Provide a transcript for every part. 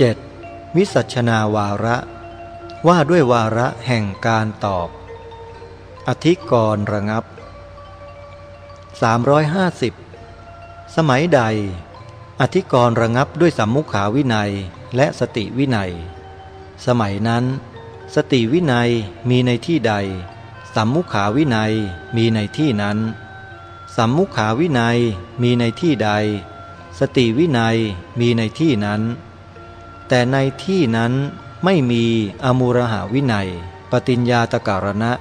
7. วิสัชนาวาระ ว่าด้วยวาระแห่งการตอบ อธิกรระงับ 350 สมัยใด อธิกรระงับด้วยสัมมุขาวินัยและสติวินัย สมัยนั้น สติวินัยมีในที่ใด สัมมุขาวินัยมีในที่นั้น สัมมุขาวินัยมีในที่ใด สติวินัยมีในที่นั้น แต่ในที่นั้นไม่มีอมูรหาวินัย ปฏิญญาตการณะ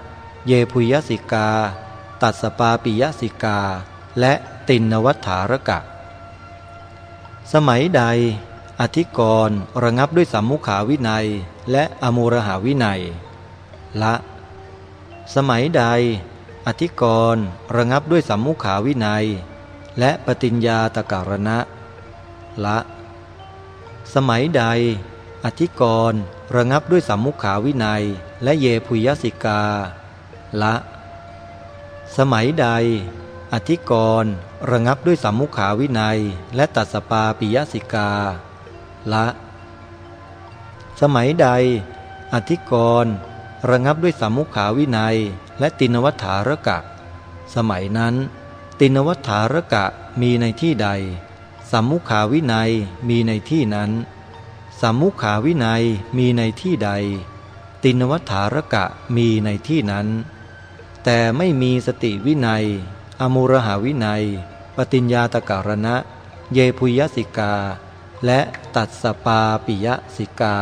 เยพุยสิกา ตัดสปาปิยสิกา และตินวัฏฐารกะ สมัยใด อธิกรณ์ระงับด้วยสัมมุขาวินัย และอมูรหาวินัย ละ สมัยใด อธิกรณ์ระงับด้วยสัมมุขาวินัย และปฏิญญาตการณะ ละ สมัยใด อธิกรณ์ระงับด้วยสัมมุขาวินัย และเยพุยสิกา ละ สมัยใด อธิกรณ์ระงับด้วยสัมมุขาวินัย และตัสปาปิยสิกา ละ สมัยใด อธิกรณ์ระงับด้วยสัมมุขาวินัย และตินวัฏฐารกะ สมัยนั้น ตินวัฏฐารกะมีในที่ใด สัมมุขาวินัยมีในที่นั้น สัมมุขาวินัยมีในที่ใด ตินวัฏฐารกะมีในที่นั้น แต่ไม่มีสติวินัย อมุรหาวินัย ปฏิญญาตการณะ เยพุยสิกา และตัดสปาปิยสิกา